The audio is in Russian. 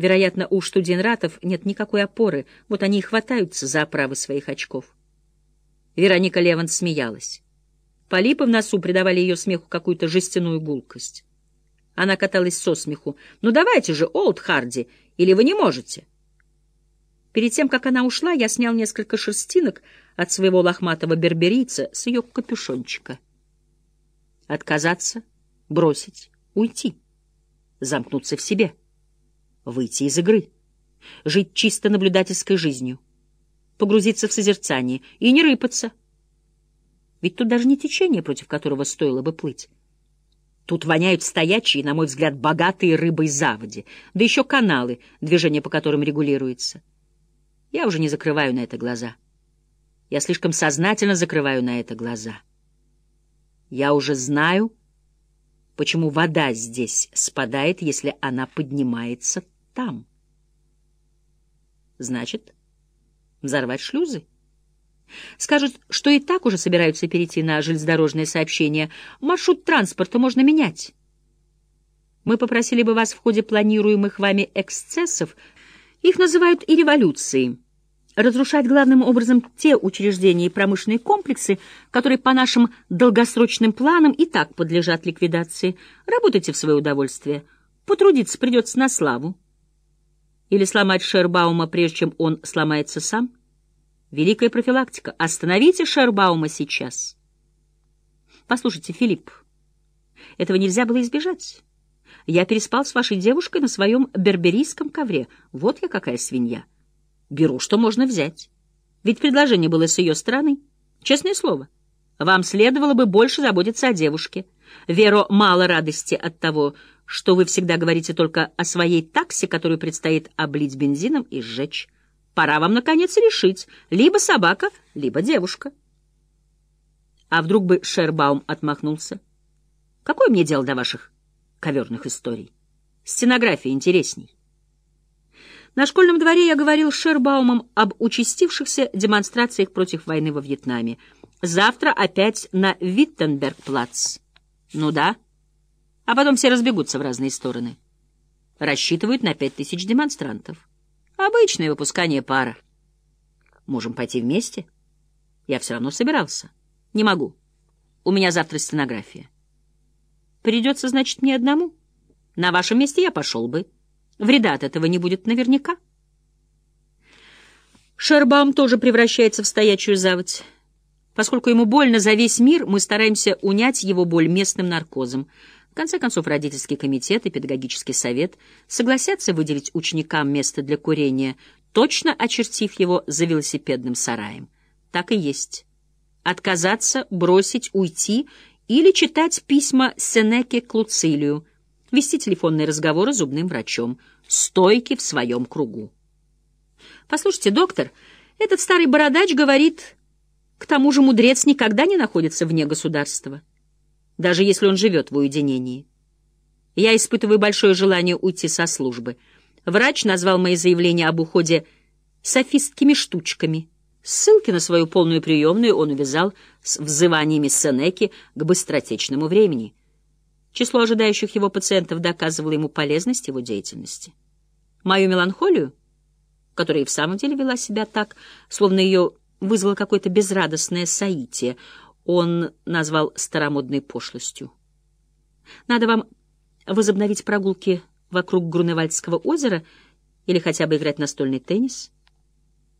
Вероятно, у штуденратов нет никакой опоры, вот они и хватаются за оправы своих очков. Вероника Леван смеялась. Полипы в носу придавали ее смеху какую-то жестяную гулкость. Она каталась со смеху. «Ну давайте же, Олд Харди, или вы не можете?» Перед тем, как она ушла, я снял несколько шерстинок от своего лохматого берберийца с ее капюшончика. Отказаться, бросить, уйти, замкнуться в себе, выйти из игры, жить чисто наблюдательской жизнью, погрузиться в созерцание и не рыпаться. Ведь тут даже не течение, против которого стоило бы плыть. Тут воняют стоячие, на мой взгляд, богатые рыбой заводи, да еще каналы, движение по которым регулируется. Я уже не закрываю на это глаза. Я слишком сознательно закрываю на это глаза. Я уже знаю, почему вода здесь спадает, если она поднимается там. Значит, взорвать шлюзы? Скажут, что и так уже собираются перейти на железнодорожное сообщение. Маршрут транспорта можно менять. Мы попросили бы вас в ходе планируемых вами эксцессов их называют и революцией. Разрушать главным образом те учреждения и промышленные комплексы, которые по нашим долгосрочным планам и так подлежат ликвидации. Работайте в свое удовольствие. Потрудиться придется на славу. Или сломать Шербаума, прежде чем он сломается сам. Великая профилактика. Остановите Шербаума сейчас. Послушайте, Филипп, этого нельзя было избежать. Я переспал с вашей девушкой на своем берберийском ковре. Вот я какая свинья. Беру, что можно взять. Ведь предложение было с ее стороны. Честное слово. Вам следовало бы больше заботиться о девушке. Веро, мало радости от того, что вы всегда говорите только о своей таксе, которую предстоит облить бензином и сжечь. Пора вам, наконец, решить, либо собака, либо девушка. А вдруг бы Шербаум отмахнулся? Какое мне дело до ваших коверных историй. Стенография интересней. На школьном дворе я говорил с Шербаумом об участившихся демонстрациях против войны во Вьетнаме. Завтра опять на Виттенберг-плац. Ну да. А потом все разбегутся в разные стороны. Рассчитывают на пять тысяч демонстрантов. Обычное выпускание пара. Можем пойти вместе? Я все равно собирался. Не могу. У меня завтра стенография. Придется, значит, мне одному? На вашем месте я пошел бы. Вреда от этого не будет наверняка. Шербаум тоже превращается в стоячую заводь. Поскольку ему больно за весь мир, мы стараемся унять его боль местным наркозом. Конце концов, родительский комитет и педагогический совет согласятся выделить ученикам место для курения, точно очертив его за велосипедным сараем. Так и есть. Отказаться, бросить, уйти или читать письма Сенеке к Луцилию, вести телефонные разговоры с зубным врачом, стойки в своем кругу. «Послушайте, доктор, этот старый бородач говорит, к тому же мудрец никогда не находится вне государства, даже если он живет в уединении. Я испытываю большое желание уйти со службы. Врач назвал мои заявления об уходе софистскими штучками». Ссылки на свою полную приемную он увязал с взываниями Сенеки к быстротечному времени. Число ожидающих его пациентов доказывало ему полезность его деятельности. Мою меланхолию, которая и в самом деле вела себя так, словно ее вызвало какое-то безрадостное соитие, он назвал старомодной пошлостью. Надо вам возобновить прогулки вокруг Груневальдского озера или хотя бы играть настольный теннис —